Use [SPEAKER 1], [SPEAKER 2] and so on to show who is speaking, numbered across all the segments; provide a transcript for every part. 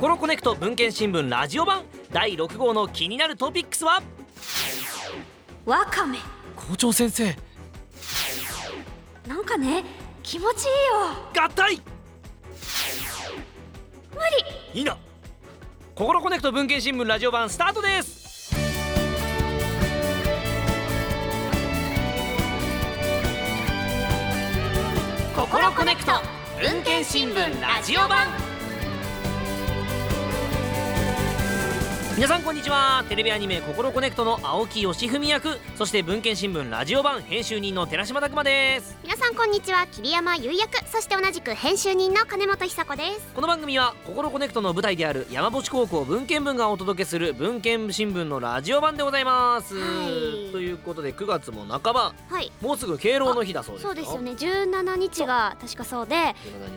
[SPEAKER 1] ココロコネクト文研新聞ラジオ版第6号の気になるトピックスは？
[SPEAKER 2] わかめ
[SPEAKER 1] 校長先生。
[SPEAKER 2] なんかね気持ちいいよ。
[SPEAKER 1] 合体。
[SPEAKER 2] 無理。
[SPEAKER 1] いいな。ココロコネクト文研新聞ラジオ版スタートです。ココロコネクト文研新聞ラジオ版皆さんこんにちは。テレビアニメ「ココロコネクト」の青木義文役。そして文研新聞ラジオ版編集人の寺島拓篤です。
[SPEAKER 3] 皆さんこんにちは。桐山唯役。そして同じく編集人の金元寿子です。
[SPEAKER 1] この番組は「ココロコネクト」の舞台である山星高校文研部がお届けする文研新聞のラジオ版でございます、
[SPEAKER 3] はい。
[SPEAKER 1] ということで9月も半ば
[SPEAKER 3] はい。
[SPEAKER 1] もうすぐ敬老の日だそうです
[SPEAKER 3] そうですよね。17日が確かそうで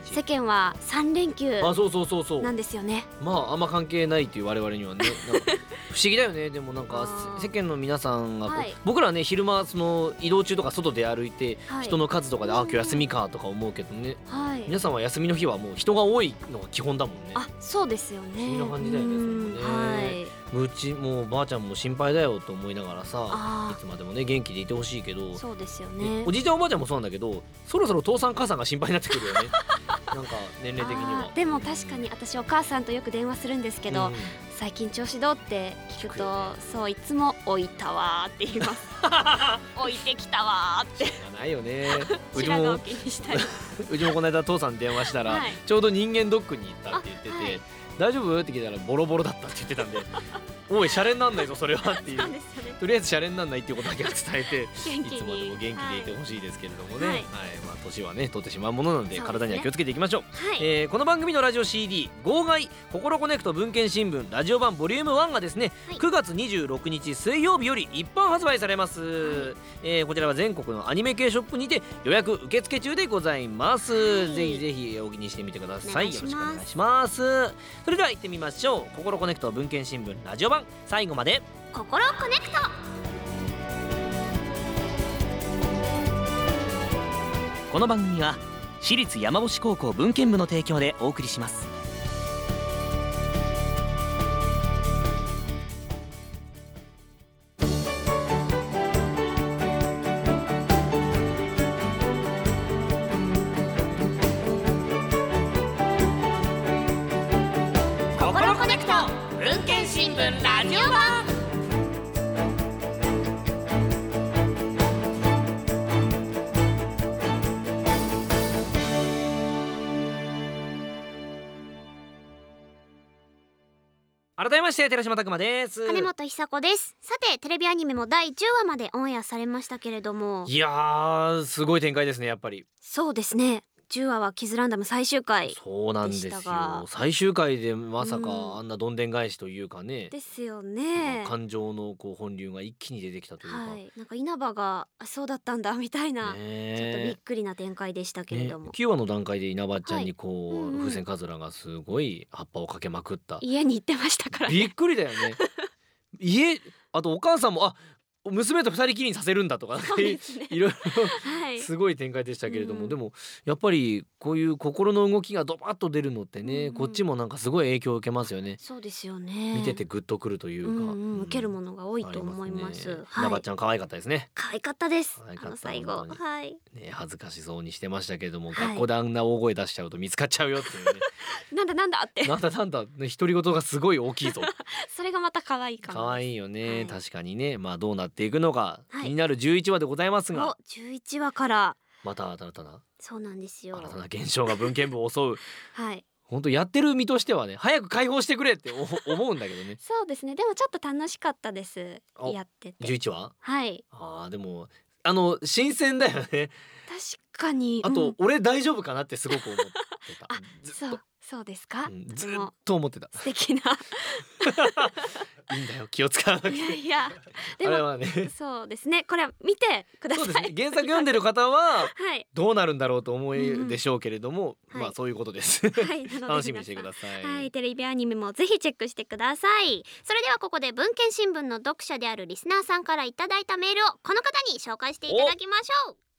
[SPEAKER 1] 17
[SPEAKER 3] 世間は3連休
[SPEAKER 1] 日あそうそうそうそう。
[SPEAKER 3] なんですよね。
[SPEAKER 1] まああんま関係ないっていう我々にはね 不思議だよね。でもなんか世間の皆さんが
[SPEAKER 3] はい。
[SPEAKER 1] 僕らね昼間その移動中とか外で歩いて
[SPEAKER 3] はい。
[SPEAKER 1] 人の数とかで、
[SPEAKER 3] うん
[SPEAKER 1] あ今日休みかとか思うけどね。
[SPEAKER 3] はい。
[SPEAKER 1] 皆さんは休みの日はもう人が多いのが基本だもんね。
[SPEAKER 3] あそうですよね。
[SPEAKER 1] 不思議な感じだよね
[SPEAKER 3] うん。
[SPEAKER 1] それもね。
[SPEAKER 3] はい。
[SPEAKER 1] うちもうばあちゃんも心配だよと思いながらさ
[SPEAKER 3] あ
[SPEAKER 1] いつまでもね元気でいてほしいけど
[SPEAKER 3] あそうですよ
[SPEAKER 1] ね。
[SPEAKER 3] ね
[SPEAKER 1] おじいちゃんおばあちゃんもそうなんだけどそろそろ父さん母さんが心配になってくるよね なんか年齢的には。
[SPEAKER 3] でも確かに私お母さんとよく電話するんですけど、
[SPEAKER 1] うん。
[SPEAKER 3] 最近調子どうって聞くと
[SPEAKER 1] ね。
[SPEAKER 3] そういつも置いたわーって言います。置いてきたわーって。
[SPEAKER 1] ないよね。うちも
[SPEAKER 3] 白髪を気にしたり
[SPEAKER 1] うちもこの間父さんに電話したら、
[SPEAKER 3] はい。
[SPEAKER 1] ちょうど人間ドックに行ったって言ってて、
[SPEAKER 3] あはい
[SPEAKER 1] 大丈夫？って聞いたらボロボロだったって言ってたんで おいシャレになんないぞそれはっていう。
[SPEAKER 3] ね
[SPEAKER 1] とりあえずシャレになんないっていうことだけは伝えて いつまでも元気でいてほしいですけれどもね、は
[SPEAKER 3] はい。い
[SPEAKER 1] まあ、年はね取ってしまうものなので
[SPEAKER 3] ね
[SPEAKER 1] 体には気をつけていきましょう、
[SPEAKER 3] はい、
[SPEAKER 1] えーこの番組のラジオ CD「号外心コネクト文献新聞ラジオ版ボリューム1がですね、
[SPEAKER 3] はい。
[SPEAKER 1] 9月26日水曜日より一般発売されます、えーこちらは全国のアニメ系ショップにて予約受付中でございます、
[SPEAKER 3] はい。
[SPEAKER 1] ぜひぜひお気にしてみてください。よろしくお願いしますそれでは行ってみましょう。ココロコネクト文研新聞ラジオ版。最後まで。
[SPEAKER 3] ココロコネクト。
[SPEAKER 1] この番組は私立山星高校文研部の提供でお送りしますして寺島拓磨です。
[SPEAKER 3] 金本久子です。さてテレビアニメも第10話までオンエアされましたけれども。
[SPEAKER 1] いやーすごい展開ですねやっぱり。
[SPEAKER 3] そうですね10話はキズランダム最終回
[SPEAKER 1] そうなんですよ。最終回でまさか
[SPEAKER 3] うん。
[SPEAKER 1] あんなどんでん返しというかね、
[SPEAKER 3] ですよ
[SPEAKER 1] ま
[SPEAKER 3] ね
[SPEAKER 1] あ感情のこう本流が一気に出てきたというか、
[SPEAKER 3] はい。なんか稲葉があそうだったんだみたいな、ちょっとびっ
[SPEAKER 1] ね
[SPEAKER 3] くりな展開でしたけれ
[SPEAKER 1] ね
[SPEAKER 3] ども、
[SPEAKER 1] 9話の段階で稲葉ちゃんにこう、
[SPEAKER 3] はいうんうん。
[SPEAKER 1] 風船カズラがすごい葉っぱをかけまくった。
[SPEAKER 3] 家に行ってましたからね。
[SPEAKER 1] びっくりだよね。家あとお母さんもあ娘と二人きりにさせるんだとか
[SPEAKER 3] ね。
[SPEAKER 1] いろい
[SPEAKER 3] はい。
[SPEAKER 1] ろすごい展開でしたけれども、
[SPEAKER 3] うん。
[SPEAKER 1] でもやっぱりこういう心の動きがドバッと出るのってね、
[SPEAKER 3] うんうん。
[SPEAKER 1] こっちもなんかすごい影響を受けますよね、
[SPEAKER 3] そうですよね。
[SPEAKER 1] 見ててグッとくるというか、
[SPEAKER 3] うんうん、受けるも
[SPEAKER 1] の
[SPEAKER 3] のが多いと思います。
[SPEAKER 1] ね。
[SPEAKER 3] はい
[SPEAKER 1] 稲葉ちゃん可愛かったです。ね
[SPEAKER 3] 可愛かったですあの最後。はい。
[SPEAKER 1] ね恥ずかしそうにしてましたけれども、
[SPEAKER 3] はい。
[SPEAKER 1] 学校であんな大声出しちゃうと見つかっちゃうよっていうね。
[SPEAKER 3] なんだなんだって。
[SPEAKER 1] なんだなんだ。ね独り言がすごい大きいぞ。
[SPEAKER 3] それがまた可愛いかも
[SPEAKER 1] 可愛いよね、
[SPEAKER 3] はい。
[SPEAKER 1] 確かにね。まあどうなっていくのか、
[SPEAKER 3] はい。
[SPEAKER 1] 気になる11話でございますが。
[SPEAKER 3] お11話から。
[SPEAKER 1] また新たな。
[SPEAKER 3] そうなんですよ。
[SPEAKER 1] 新たな現象が文献部を襲う。
[SPEAKER 3] はい。
[SPEAKER 1] 本当やってる身としてはね早く解放してくれってお思うんだけどね。
[SPEAKER 3] そうですね。でもちょっと楽しかったです。
[SPEAKER 1] お
[SPEAKER 3] やってて。
[SPEAKER 1] 11話？
[SPEAKER 3] はい。
[SPEAKER 1] あーでもあの新鮮だよね。
[SPEAKER 3] 確かに。
[SPEAKER 1] あと、
[SPEAKER 3] うん
[SPEAKER 1] 俺大丈夫かなってすごく思ってた。
[SPEAKER 3] あ
[SPEAKER 1] ずっと。
[SPEAKER 3] そうそうですか、
[SPEAKER 1] うんずっと思ってた。
[SPEAKER 3] 素敵な
[SPEAKER 1] いいんだよ気を使わなくて。
[SPEAKER 3] いやいや。でも
[SPEAKER 1] あれはね。
[SPEAKER 3] そうですね。これ見てください。
[SPEAKER 1] そうですね原作読んでる方は
[SPEAKER 3] はい。
[SPEAKER 1] どうなるんだろうと思
[SPEAKER 3] うんう
[SPEAKER 1] うんでしょうけれども、
[SPEAKER 3] はい。
[SPEAKER 1] まあそういうことです。
[SPEAKER 3] はい。
[SPEAKER 1] 楽しみにしてください、
[SPEAKER 3] はい、テレビアニメもぜひチェックしてください。それではここで文献新聞の読者であるリスナーさんからいただいたメールをこの方に紹介していただきましょう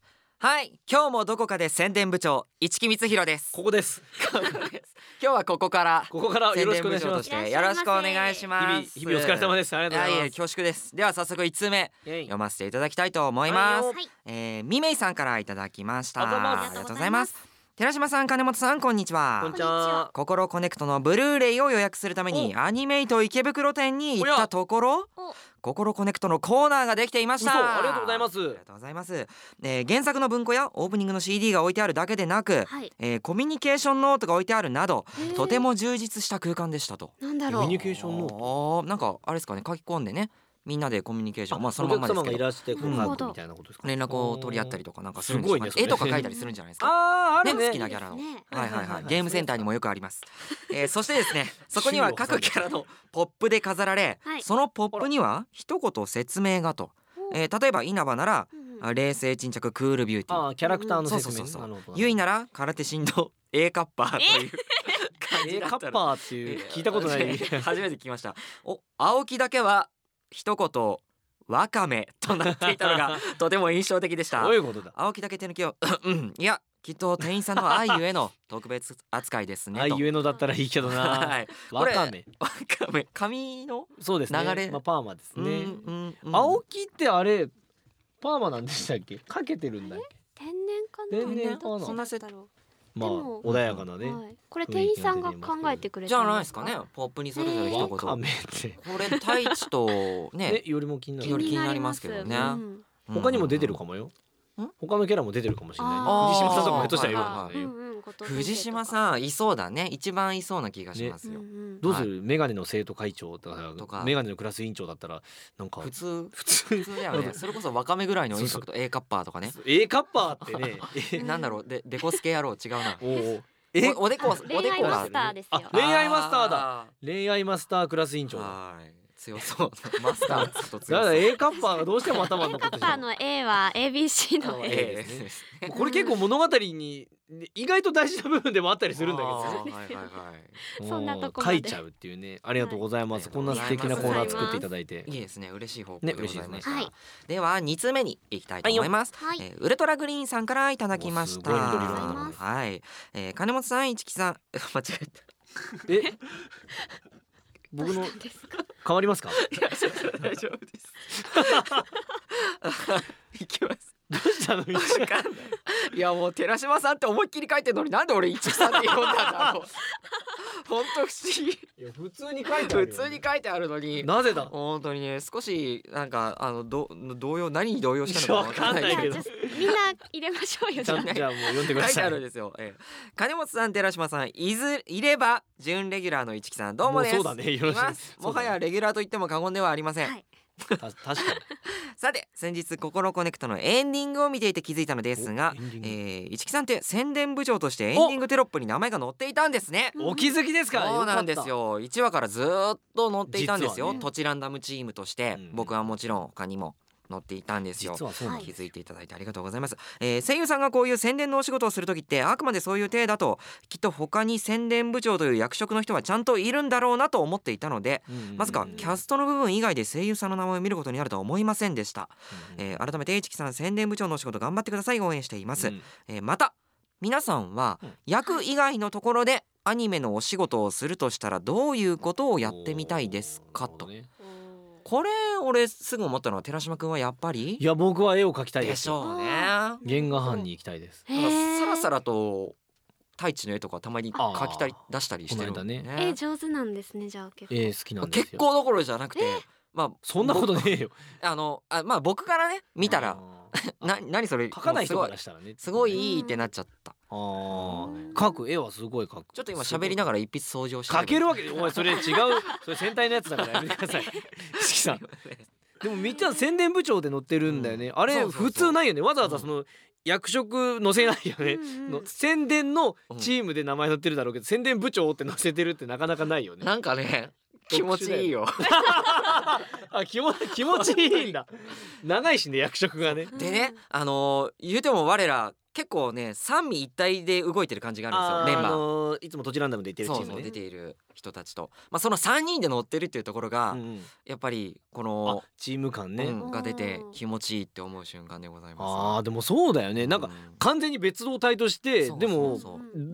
[SPEAKER 4] はい。今日もどこかで宣伝部長市木光弘です。
[SPEAKER 1] ここです。
[SPEAKER 4] 今日はここから
[SPEAKER 1] ここからよ
[SPEAKER 4] 宣
[SPEAKER 1] ろしくお願いします。
[SPEAKER 4] 伝部長としてよろしくお願いし
[SPEAKER 1] 日
[SPEAKER 4] ます。
[SPEAKER 1] 々日々お疲れ様です。ありがとうございます。
[SPEAKER 4] や恐縮です。では早速1通目読ませていただきたいと思います、
[SPEAKER 1] はい
[SPEAKER 3] はい
[SPEAKER 4] えー、みめいさんからいただきました。
[SPEAKER 1] ありがとうございます
[SPEAKER 4] ありがとうございます。寺島さん金本さんこんにちは。
[SPEAKER 1] こんにちは。
[SPEAKER 4] 心コネクトのブルーレイを予約するためにアニメイト池袋店に行ったところ
[SPEAKER 3] お
[SPEAKER 4] 心コネクトのコーナーができていまし
[SPEAKER 1] 嘘
[SPEAKER 4] た
[SPEAKER 1] ありがとうございます。
[SPEAKER 4] ありがとうございます、えー原作の文庫やオープニングの CD が置いてあるだけでなく、
[SPEAKER 3] はい。
[SPEAKER 4] えーコミュニケーションノートが置いてあるなどとても充実した空間でしたと。
[SPEAKER 3] なんだろう。
[SPEAKER 1] コミュニケーションノート。
[SPEAKER 4] なんかあれですかね書き込んでねみんなでコミュニケーションまあそのま
[SPEAKER 1] お客様がい
[SPEAKER 4] んまですけど。
[SPEAKER 1] らしてこう
[SPEAKER 4] うん。
[SPEAKER 1] 書くみたいなことですか？
[SPEAKER 4] 連絡を取り合ったりとかなんかするん
[SPEAKER 1] すごいね
[SPEAKER 4] 絵とか描いたりするんじゃないですか？ね
[SPEAKER 1] あーあるね。
[SPEAKER 4] 好きなキャラの、はいはい
[SPEAKER 1] はい。
[SPEAKER 4] ゲームセンターにもよくあります、えー、そしてですね そこには各キャラのポップで飾られ、
[SPEAKER 3] はい。
[SPEAKER 4] そのポップには一言説明がと、えー、例えば稲葉なら冷静沈着クールビューティー。
[SPEAKER 1] あーキャラクターの
[SPEAKER 4] そう
[SPEAKER 1] 説明
[SPEAKER 4] そうそう。そう
[SPEAKER 1] なるほど
[SPEAKER 4] ゆいなら空手振動 A カッパーという感じ
[SPEAKER 1] A
[SPEAKER 4] だったの
[SPEAKER 1] カッパーっていう聞いたことない。
[SPEAKER 4] 初めて聞きました。お青木だけは一言わかめとなっていたのが とても印象的でした。
[SPEAKER 1] どういうことだ？
[SPEAKER 4] 青木だけ手抜きをうん。いやきっと店員さんの愛ゆえの特別扱いですねと。
[SPEAKER 1] あゆえのだったらいいけどな。
[SPEAKER 4] はい。
[SPEAKER 1] わかめ。
[SPEAKER 4] わかめ。髪の
[SPEAKER 1] そうですね。
[SPEAKER 4] 流れ？
[SPEAKER 1] まあパーマですね。
[SPEAKER 4] うんうんうん。
[SPEAKER 1] 青木ってあれパーマなんでしたっけ？かけてるんだっけ？
[SPEAKER 3] 天然かな？
[SPEAKER 1] 天然かな
[SPEAKER 4] そんなせ
[SPEAKER 3] だろ
[SPEAKER 1] まあ穏やかなね
[SPEAKER 3] うはい。これ店員さんが考えてくれた
[SPEAKER 4] じゃないですかね。ポップにそれぞれ一言
[SPEAKER 1] わかめって。
[SPEAKER 4] これ太一と
[SPEAKER 1] ね
[SPEAKER 4] ね
[SPEAKER 1] よりも気になる。
[SPEAKER 4] より気になりますけどね。
[SPEAKER 3] うん。
[SPEAKER 1] 他にも出てるか
[SPEAKER 4] も
[SPEAKER 1] もよ
[SPEAKER 4] ん。
[SPEAKER 1] 他のキャラも出てるかもしれない。
[SPEAKER 3] あー。
[SPEAKER 1] 藤島さんとかもひょっとしたらいる
[SPEAKER 4] あ
[SPEAKER 1] かもしれないよ
[SPEAKER 3] 藤
[SPEAKER 4] 島さんいそうだね。一番いそうな気がしますよ、
[SPEAKER 3] うんうん
[SPEAKER 1] どうする？メガネの生徒会長とか
[SPEAKER 4] とか。
[SPEAKER 1] メガネのクラス委員長だったらなんか
[SPEAKER 4] 普通？
[SPEAKER 1] 普通？
[SPEAKER 4] 普通だよね。それこそわかめぐらいのインパクト A カッパーとかね。
[SPEAKER 1] A カッパーってね。え
[SPEAKER 4] なんだろう。でデコスケ野郎違うな。
[SPEAKER 1] おおえ
[SPEAKER 4] おおでこおでこが
[SPEAKER 3] 恋愛マスターですよ。
[SPEAKER 1] あ恋愛マスターだ。
[SPEAKER 4] あ
[SPEAKER 1] 恋愛マスタークラス委員長だ。
[SPEAKER 4] はい強そう。マスターずっと強そう。
[SPEAKER 1] だから A カッパーがどうしても頭に
[SPEAKER 3] A
[SPEAKER 1] 残って
[SPEAKER 3] パーの A は ABC の A
[SPEAKER 4] え
[SPEAKER 1] ですね。これ結構物語に意外と大事な部分でもあったりするんだけど
[SPEAKER 4] あーはいはいはい。
[SPEAKER 3] そんなとこまで。
[SPEAKER 1] 書いちゃうっていうね。ありがとうございます、
[SPEAKER 4] はい
[SPEAKER 1] こんな素敵なコーナー作っていただいて。
[SPEAKER 4] い。いですね。嬉しい報告
[SPEAKER 1] ね
[SPEAKER 4] でございました、
[SPEAKER 3] 嬉しいですね。
[SPEAKER 4] では2通目に行きたいと思います、
[SPEAKER 3] はい。
[SPEAKER 4] えーウルトラグリーンさんからいただきました。
[SPEAKER 1] おすごい。緑
[SPEAKER 3] 色だ
[SPEAKER 4] はい、えー、金本さん市木さん。間違えた。
[SPEAKER 1] え？僕の変わりますか？
[SPEAKER 4] 大丈夫です。いきます
[SPEAKER 1] どうしたの？一
[SPEAKER 4] わかんない。いやもう寺島さんって思いっきり書いてるのになんで俺市木さんって読んだんだろう。本当不思議。
[SPEAKER 1] いや普通に書いてある
[SPEAKER 4] 普
[SPEAKER 1] よ
[SPEAKER 4] 通に書いてあるのに。
[SPEAKER 1] なぜだ？
[SPEAKER 4] 本当にね少しなんかあのど動揺何に動揺したのかわかんないけど。
[SPEAKER 3] みんな入れましょうよじゃあ。
[SPEAKER 1] ちゃんとじゃあもう読んでくだ
[SPEAKER 4] 書いて
[SPEAKER 1] さい
[SPEAKER 4] あるんですよ、ええ、金本さん寺島さんいずいれば準レギュラーの市木さん。どうもです。
[SPEAKER 1] もうそうだね。よろしい
[SPEAKER 4] います。もはやレギュラーと言っても過言ではありません、
[SPEAKER 3] はい。
[SPEAKER 1] た確かに
[SPEAKER 4] さて先日心コネクトのエンディングを見ていて気づいたのですがえー、市木さんって宣伝部長としてエンディングテロップに名前が載っていたんですね。
[SPEAKER 1] お気づきですか？
[SPEAKER 4] そうなんですよ。1話からずーっと載っていたんですよ、
[SPEAKER 1] ね。
[SPEAKER 4] トチランダムチームとして、
[SPEAKER 1] うん。
[SPEAKER 4] 僕はもちろん他にも載っていたんですよ。気づいていただいてありがとうございます、えー声優さんがこういう宣伝のお仕事をする時ってあくまでそういう体だときっと他に宣伝部長という役職の人はちゃんといるんだろうなと思っていたので
[SPEAKER 1] うんうんうん
[SPEAKER 4] まさかキャストの部分以外で声優さんの名前を見ることになるとは思いませんでした、えー改めて市木さん宣伝部長のお仕事頑張ってください応援しています、
[SPEAKER 1] うん
[SPEAKER 4] えーまた皆さんは
[SPEAKER 1] うん。
[SPEAKER 4] 役以外のところでアニメのお仕事をするとしたらどういうことをやってみたいですかとこれ俺すぐ思ったのは寺島くんはやっぱり？
[SPEAKER 1] いや僕は絵を描きたいで
[SPEAKER 4] ですしょうね。
[SPEAKER 1] 原画班に行きたいです。
[SPEAKER 3] へ
[SPEAKER 4] か
[SPEAKER 3] ー
[SPEAKER 4] さらさらと太一の絵とかたまに描きたり出したりしてる
[SPEAKER 1] この間ね。
[SPEAKER 3] え上手なんですねじゃあ結構。
[SPEAKER 1] 絵好きなんですよ。
[SPEAKER 4] 結構どころじゃなくてまあ
[SPEAKER 1] そんなことねえよ。
[SPEAKER 4] 僕あのあまあ僕からね見たら
[SPEAKER 1] あー
[SPEAKER 4] な何それ？
[SPEAKER 1] 描かない人からしたらね。
[SPEAKER 4] すごいいいいってなっちゃった。
[SPEAKER 1] あー。描く絵はすごい描く。
[SPEAKER 4] ちょっと今喋りながら一筆掃除をして
[SPEAKER 1] 描けるわけお前それ違う それ戦隊のやつだからやめてください。四季さん。でもみっちゃん宣伝部長で載ってるんだよね、あれ普通ないよね。わざわざその役職載せないよね、の宣伝のチームで名前載ってるだろうけど、宣伝部長って載せてるってなかなかないよね。
[SPEAKER 4] なんかね気持ちいいよ。
[SPEAKER 1] あ気持気持ちいいんだ。長いしね役職がね。
[SPEAKER 4] でねあのー言うても我ら結構ね三位一体で動いてる感じがあるんですよメンバー。
[SPEAKER 1] のーいつもトチランダムで言ってるチームね。
[SPEAKER 4] 出ている人たちと、まあ、その3人で乗ってるっていうところが、
[SPEAKER 1] うんうん。
[SPEAKER 4] やっぱりこ
[SPEAKER 1] あ
[SPEAKER 4] の、
[SPEAKER 1] チーム感ね、
[SPEAKER 4] うんが出て気持ちいいって思う瞬間でございます。
[SPEAKER 1] あーでもそうだよね。なんか
[SPEAKER 4] う
[SPEAKER 1] 完全に別動隊としてでも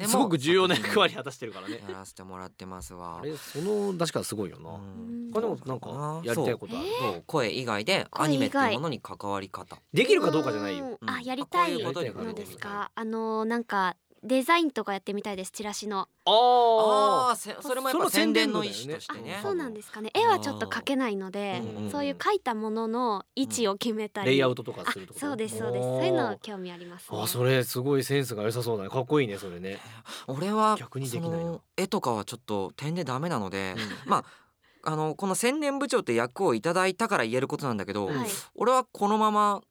[SPEAKER 1] すごく重要な役割果たしてるからね。
[SPEAKER 4] やらせてもらってますわ。
[SPEAKER 1] あ。れその出し方すごいよな、
[SPEAKER 4] うん。
[SPEAKER 1] 他でもなんかやりたいことある？
[SPEAKER 4] そう。声以外でアニメっていうものに関わり方。
[SPEAKER 1] できるかどうかじゃないよ。
[SPEAKER 3] うん。
[SPEAKER 4] うん。
[SPEAKER 3] あやりたい
[SPEAKER 4] こ
[SPEAKER 3] のですか？あのなんかデザインとかやってみたいですチラシの。
[SPEAKER 1] あ
[SPEAKER 4] あそれもやっぱ
[SPEAKER 1] その宣
[SPEAKER 4] 宣伝の意思としてね。
[SPEAKER 3] そうなんですかね。絵はちょっと描けないのでそういう描いたものの位置を決めたり。
[SPEAKER 1] レイアウトとか
[SPEAKER 3] あ
[SPEAKER 1] するとか
[SPEAKER 3] そうですそうです。そういうの興味ありますね。
[SPEAKER 1] あそれすごいセンスが良さそうだね。かっこいいねそれね、
[SPEAKER 4] 俺は
[SPEAKER 1] 逆にできない
[SPEAKER 4] 絵とかはちょっと点でダメなので、
[SPEAKER 1] うん。
[SPEAKER 4] まああのこの宣伝部長って役をいただいたから言えることなんだけど、
[SPEAKER 3] はい。
[SPEAKER 4] 俺はこのまま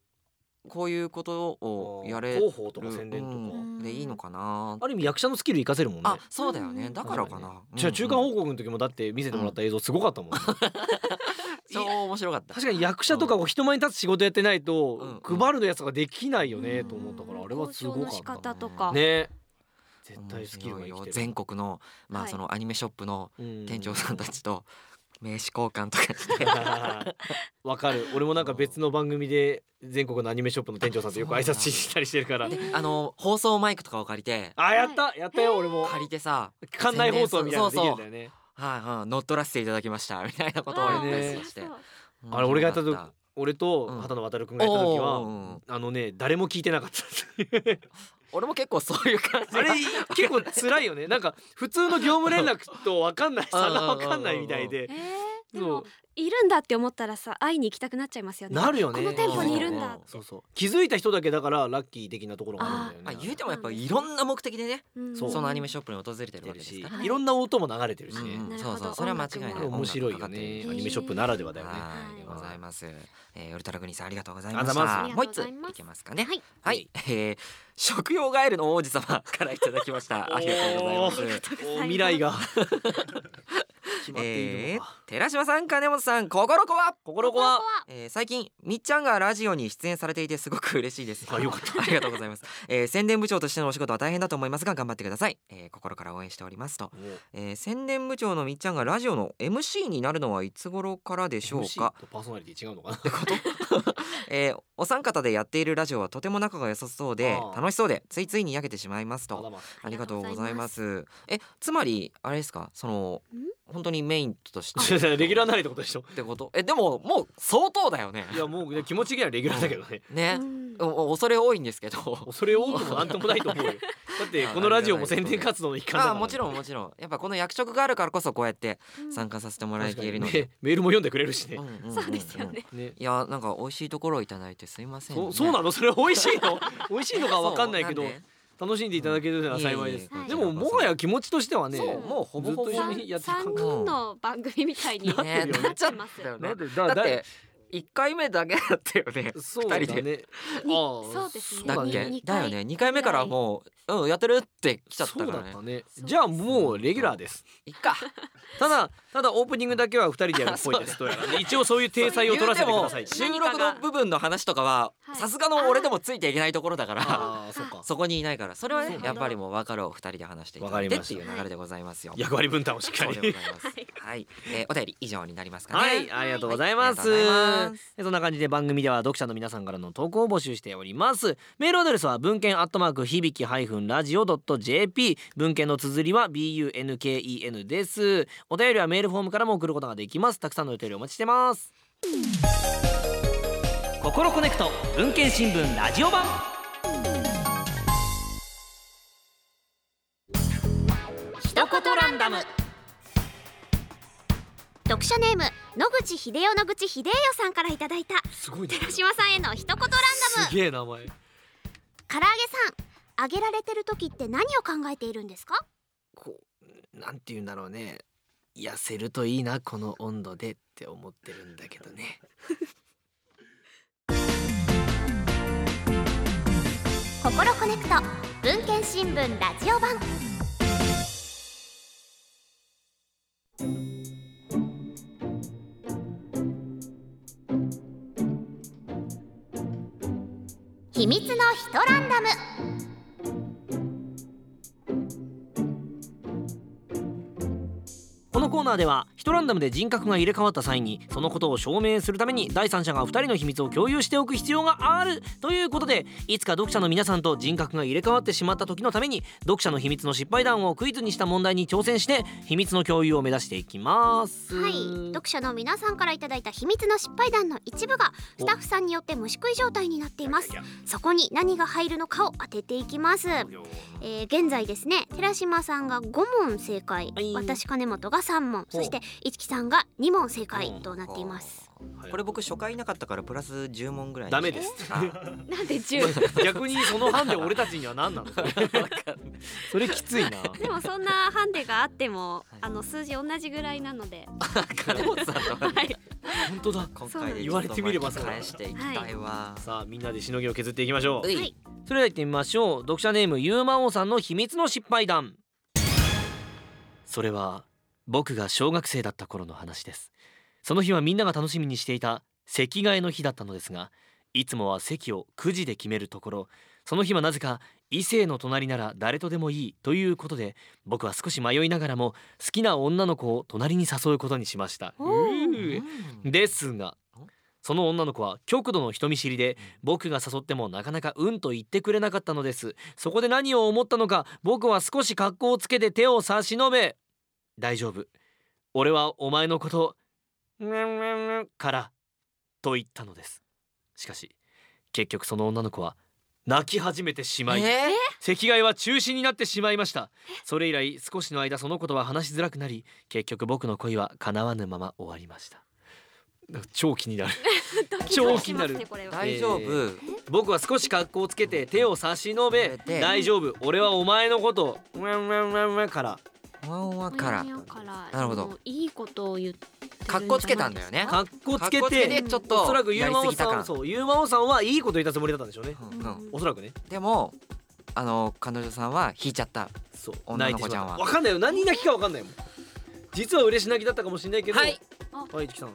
[SPEAKER 4] こういうことをやれる。
[SPEAKER 1] 広報とか宣伝とか、
[SPEAKER 3] ん
[SPEAKER 4] でいいのかな。
[SPEAKER 1] ある意味役者のスキル活かせるもんね。
[SPEAKER 4] あ、そうだよね。
[SPEAKER 3] うん。
[SPEAKER 4] だからかな。
[SPEAKER 1] じゃあ中間
[SPEAKER 4] うん
[SPEAKER 1] 報告の時もだって見せてもらった映像すごかったもん、
[SPEAKER 4] 超面白かった。
[SPEAKER 1] 確かに役者とかこう人前に立つ仕事やってないと、
[SPEAKER 4] うん
[SPEAKER 1] 配るのやつができないよねと思ったからあれはすごか
[SPEAKER 3] 交渉の仕
[SPEAKER 1] った
[SPEAKER 3] 方とか。
[SPEAKER 1] ね。絶対スキルが
[SPEAKER 4] 全国のまあ
[SPEAKER 3] はい。
[SPEAKER 4] そのアニメショップの
[SPEAKER 1] うん。
[SPEAKER 4] 店長さんたちと名刺交換とかして。
[SPEAKER 1] わかる。俺もなんか別の番組で全国のアニメショップの店長さんとよく挨拶したりしてるから。
[SPEAKER 3] えー
[SPEAKER 4] あの放送マイクとかを借りて。
[SPEAKER 1] あやった。やったよ俺も。
[SPEAKER 4] 借りてさ
[SPEAKER 1] 館内放送みたいなのできるんだ
[SPEAKER 4] よ
[SPEAKER 1] よね。
[SPEAKER 4] はいはい。乗っ取らせていただきました。みたいなことを言った
[SPEAKER 1] ね
[SPEAKER 4] りして
[SPEAKER 1] あれ俺がやった俺と
[SPEAKER 4] うん。
[SPEAKER 1] 畑野渡君がやった時
[SPEAKER 4] お
[SPEAKER 1] は
[SPEAKER 4] ー
[SPEAKER 1] あのね誰も聞いてなかった
[SPEAKER 4] 俺も結構そういう感じ。
[SPEAKER 1] あれ結構辛いよね。なんか普通の業務連絡と分かんない差が分かんないみたいで。
[SPEAKER 3] えー、でもいるんだって思ったらさ会いに行きたくなっちゃいますよね。
[SPEAKER 1] なるよね。
[SPEAKER 3] この店舗にいるんだ
[SPEAKER 4] うん
[SPEAKER 1] そうそう。気づいた人だけだからラッキー的なところがあるんだよね。
[SPEAKER 4] あ言うてもやっぱいろんな目的でね
[SPEAKER 3] うん。
[SPEAKER 1] そう
[SPEAKER 4] そのアニメショップに訪れてるわけです
[SPEAKER 1] し
[SPEAKER 4] から。
[SPEAKER 3] はい
[SPEAKER 1] いろんな音も流れてるしね、
[SPEAKER 4] そうそう。それは間違いない。
[SPEAKER 1] 面白いよね。
[SPEAKER 4] る。
[SPEAKER 1] アニメショップならではだよね。
[SPEAKER 4] はい。でございます、えー、ウルトラグニさんありがとうござい
[SPEAKER 1] あ
[SPEAKER 4] ました。
[SPEAKER 1] りがとうございます。
[SPEAKER 4] もう一つ
[SPEAKER 3] い
[SPEAKER 4] けます。かね
[SPEAKER 3] はい。
[SPEAKER 4] はい、えー、食用ガエルの王子様からいただきました。ありがとうございます。
[SPEAKER 1] 未来が。決まっている
[SPEAKER 4] えー
[SPEAKER 1] のか、、
[SPEAKER 4] 寺島さん金本さん心子は
[SPEAKER 1] 心子は
[SPEAKER 4] えー、最近みっちゃんがラジオに出演されていてすごく嬉しいです。
[SPEAKER 1] あよかった。
[SPEAKER 4] ありがとうございます、えー、宣伝部長としてのお仕事は大変だと思いますが頑張ってください、えー、心から応援しておりますと、えー、宣伝部長のみっちゃんがラジオの MC になるのはいつ頃からでしょう
[SPEAKER 1] MC
[SPEAKER 4] か
[SPEAKER 1] とパーソナリティ違うのかな？
[SPEAKER 4] えー、お三方でやっているラジオはとても仲が良さそうで楽しそうでついついにやけてしまいますと。ありがとうございます。えつまりあれですか？その本当にメインとして
[SPEAKER 1] レギュラーなりってことでしょ？
[SPEAKER 4] ってこと？えでももう相当だよね。
[SPEAKER 1] いやもう気持ち的にはレギュラーだけどね。
[SPEAKER 4] ね、恐れ多いんですけど。
[SPEAKER 1] 恐れ多くもなんともないと思うよ。だってこのラジオも宣伝活動の一環だから。
[SPEAKER 4] あもちろんもちろん。やっぱこの役職があるからこそこうやって
[SPEAKER 3] うん。
[SPEAKER 4] 参加させてもらえているので、
[SPEAKER 1] ね。メールも読んでくれるしね。
[SPEAKER 4] うんうんんん。
[SPEAKER 3] そうですよね。
[SPEAKER 1] ね。
[SPEAKER 4] いやなんか美味しいところをいただいてすいません、ね、
[SPEAKER 1] そうそうなの？それ美味しいの？美味しいのかわかんないけど楽しんでいただけるなら幸いです。でももはや気持ちとしてはね
[SPEAKER 4] もうほぼほぼ
[SPEAKER 1] ずっと一緒にやって感覚
[SPEAKER 3] 人の番組みたいに
[SPEAKER 4] ね
[SPEAKER 1] なってるよね。
[SPEAKER 4] なっちゃっ
[SPEAKER 3] ます
[SPEAKER 4] たよね。
[SPEAKER 1] だ
[SPEAKER 4] だって一回目だけだったよね。
[SPEAKER 1] そうだ
[SPEAKER 4] 二人で
[SPEAKER 1] ね
[SPEAKER 3] そうですね。
[SPEAKER 4] だっけ
[SPEAKER 3] 二
[SPEAKER 4] だよね。二回目からもううんやってるって来ちゃった
[SPEAKER 1] そう
[SPEAKER 4] からね。
[SPEAKER 1] だったね。じゃあもうレギュラーです。
[SPEAKER 4] いっか。
[SPEAKER 1] ただただオープニングだけは二人でやるっぽいです。どう。やらね一応そういう体裁を取らせてください。
[SPEAKER 4] 収録の部分の話とかは
[SPEAKER 3] はい。
[SPEAKER 4] さすがの俺でもついていけないところだから
[SPEAKER 1] ああそっか。
[SPEAKER 4] そこにいないから。それはねやっぱりもう分かるを二人で話していただいてっていう流れでございますよ。
[SPEAKER 1] 役割分担をしっかり
[SPEAKER 4] でございます。はい、えーお便り以上になりますかね。
[SPEAKER 1] はい、ありがとうございます。そんな感じで番組では読者の皆さんからの投稿を募集しております。メールアドレスは文献アットマーク響きハイフンラジオドット JP 文献の綴りは B U N K E N です。お便りはメールフォームからも送ることができます。たくさんのお便りお待ちしてます。心コネクト文献新聞ラジオ版。
[SPEAKER 3] 一言ランダム読者ネーム野口秀夫野口秀夫さんからいただいた
[SPEAKER 1] すごいね。
[SPEAKER 3] 寺島さんへの一言ランダム
[SPEAKER 1] すげえ名前。
[SPEAKER 3] 唐揚げさん揚げられてる時って何を考えているんですか？
[SPEAKER 1] こうなんて言うんだろうね。痩せるといいなこの温度でって思ってるんだけどね。
[SPEAKER 3] 心コネクト文献新聞ラジオ版秘密のヒトランダム
[SPEAKER 1] のコーナーでは1ランダムで人格が入れ替わった際にそのことを証明するために第三者が2人の秘密を共有しておく必要があるということでいつか読者の皆さんと人格が入れ替わってしまった時のために読者の秘密の失敗談をクイズにした問題に挑戦して秘密の共有を目指していきます。
[SPEAKER 3] はい。読者の皆さんからいただいた秘密の失敗談の一部がスタッフさんによって虫食い状態になっています。そこに何が入るのかを当てていきます、えー、現在ですね寺島さんが5問正解、
[SPEAKER 1] はい。
[SPEAKER 3] 私金本が3問そして一木さんが2問正解となっています。
[SPEAKER 4] これ僕初回いなかったからプラス10問ぐらい。
[SPEAKER 1] ダメです。
[SPEAKER 4] あ。
[SPEAKER 2] なんで10
[SPEAKER 1] 逆にそのハンデ俺たちには何なのそれそれきついな。
[SPEAKER 2] でもそんなハンデがあってもあの数字同じぐらいなので。
[SPEAKER 4] 金本さんの
[SPEAKER 2] は。い。
[SPEAKER 1] 本当だ。
[SPEAKER 4] 今回で
[SPEAKER 1] 言われてみればそうだ。
[SPEAKER 4] 返していきたいわ、
[SPEAKER 1] さあみんなでしのぎを削っていきましょう。
[SPEAKER 3] はい。
[SPEAKER 1] それでは行ってみましょう。読者ネームゆうまおうさんの秘密の失敗談。それは僕が小学生だった頃の話です。その日はみんなが楽しみにしていた席替えの日だったのですがいつもは席をくじで決めるところその日はなぜか異性の隣なら誰とでもいいということで僕は少し迷いながらも好きな女の子を隣に誘うことにしました。ですがその女の子は極度の人見知りで僕が誘ってもなかなかうんと言ってくれなかったのです。そこで何を思ったのか僕は少し格好をつけて手を差し伸べ大丈夫。俺はお前のことうんうんうんからと言ったのです。しかし結局その女の子は泣き始めてしまい
[SPEAKER 4] え？
[SPEAKER 1] 席替えは中止になってしまいました。それ以来少しの間そのことは話しづらくなり結局僕の恋は叶わぬまま終わりました。超気になる。超気になる。
[SPEAKER 4] 大丈夫、
[SPEAKER 1] え僕は少し格好をつけて手を差し伸べ
[SPEAKER 4] で
[SPEAKER 1] 大丈夫。俺はお前のことから
[SPEAKER 4] ワンワンから
[SPEAKER 2] から
[SPEAKER 4] なるほど。
[SPEAKER 2] いいことを言ってるんじゃないです
[SPEAKER 4] 格好つけたんだよね。
[SPEAKER 1] 格好つけて
[SPEAKER 4] てちょっと
[SPEAKER 1] おそらくゆうまおさんそうゆうまおさんはいいこと言ったつもりだったんでしょうね。
[SPEAKER 4] うんうん。
[SPEAKER 1] おそらくね
[SPEAKER 4] でもあの彼女さんは引いちゃった。
[SPEAKER 1] そう
[SPEAKER 4] 女の子ちゃんは。
[SPEAKER 1] わかんないよ。何泣きかわかんないもん。実は嬉し泣きだったかもしれないけど。
[SPEAKER 4] はい。
[SPEAKER 1] はいさん。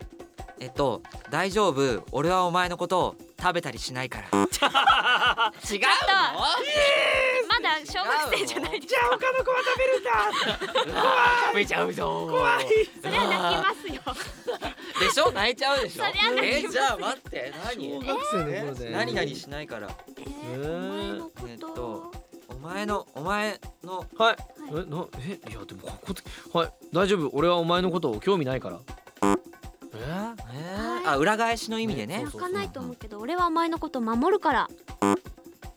[SPEAKER 4] えっと大丈夫。俺はお前のことを食べたりしないから。違う
[SPEAKER 2] まだ小学生じゃない
[SPEAKER 1] じゃあ他の子は食べるんだ。
[SPEAKER 4] 食べちゃうぞ。
[SPEAKER 1] 怖い。
[SPEAKER 2] それは泣きますよ。
[SPEAKER 4] でしょ？泣いちゃうでしょ？
[SPEAKER 2] そりゃ泣きます
[SPEAKER 4] えじゃあ待って。何？
[SPEAKER 1] 小学生の頃で
[SPEAKER 4] 何々しないから。
[SPEAKER 2] えー、
[SPEAKER 4] えっとお前のお前の。
[SPEAKER 1] はい。えなえいやでもここはい。大丈夫。俺はお前のことを興味ないから。え？ー
[SPEAKER 4] えー？あ裏返しの意味でね。
[SPEAKER 2] 泣かないと思うけど俺はお前のこと守るから、